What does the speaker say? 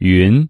云